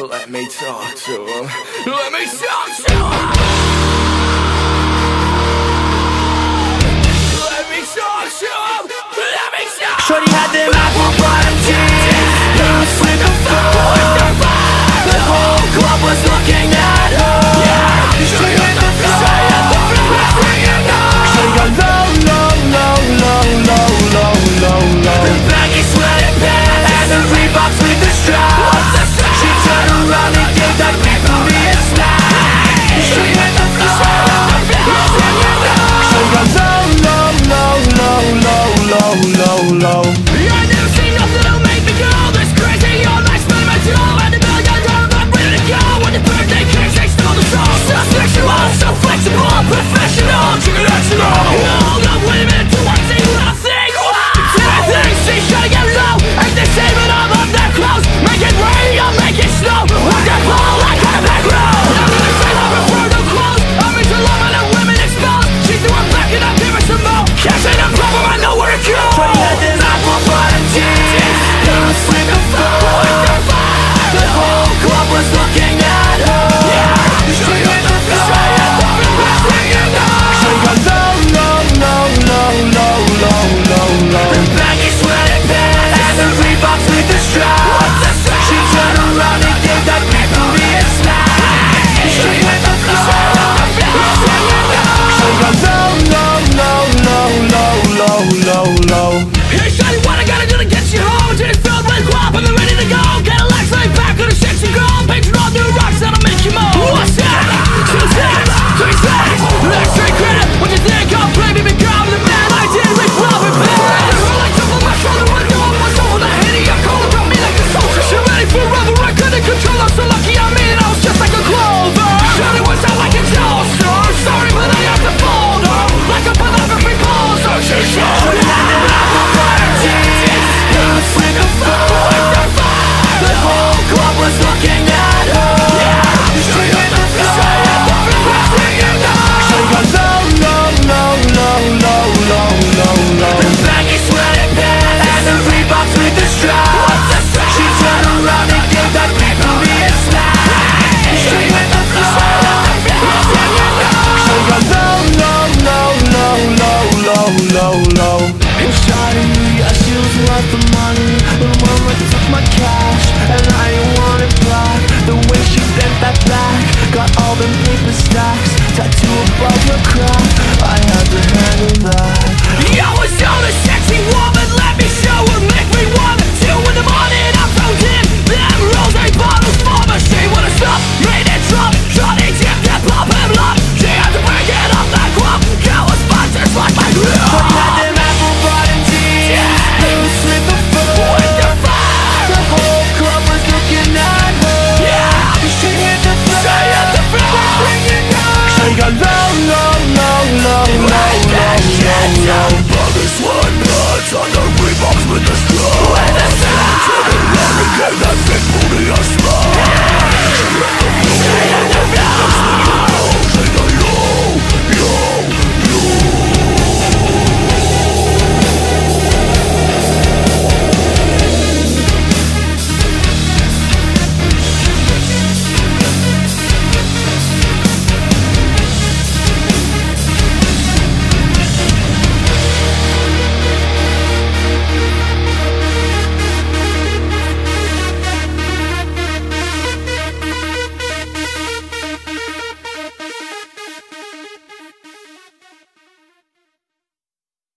Let me talk to him. Let me talk to him! go. your have I apprehended with the straw With the straw the